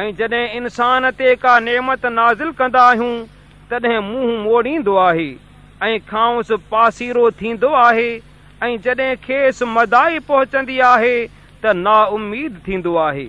۽ جڏهن انسان تي ڪا نيمت نازل ڪندا آهيون تڏهن منهن موڙيندو آهي ۽ کائس پاسيرو ٿيندو آهي ۽ جڏهن کيس مدائي پهچندي آهي ته نائميد ٿيندو آهي.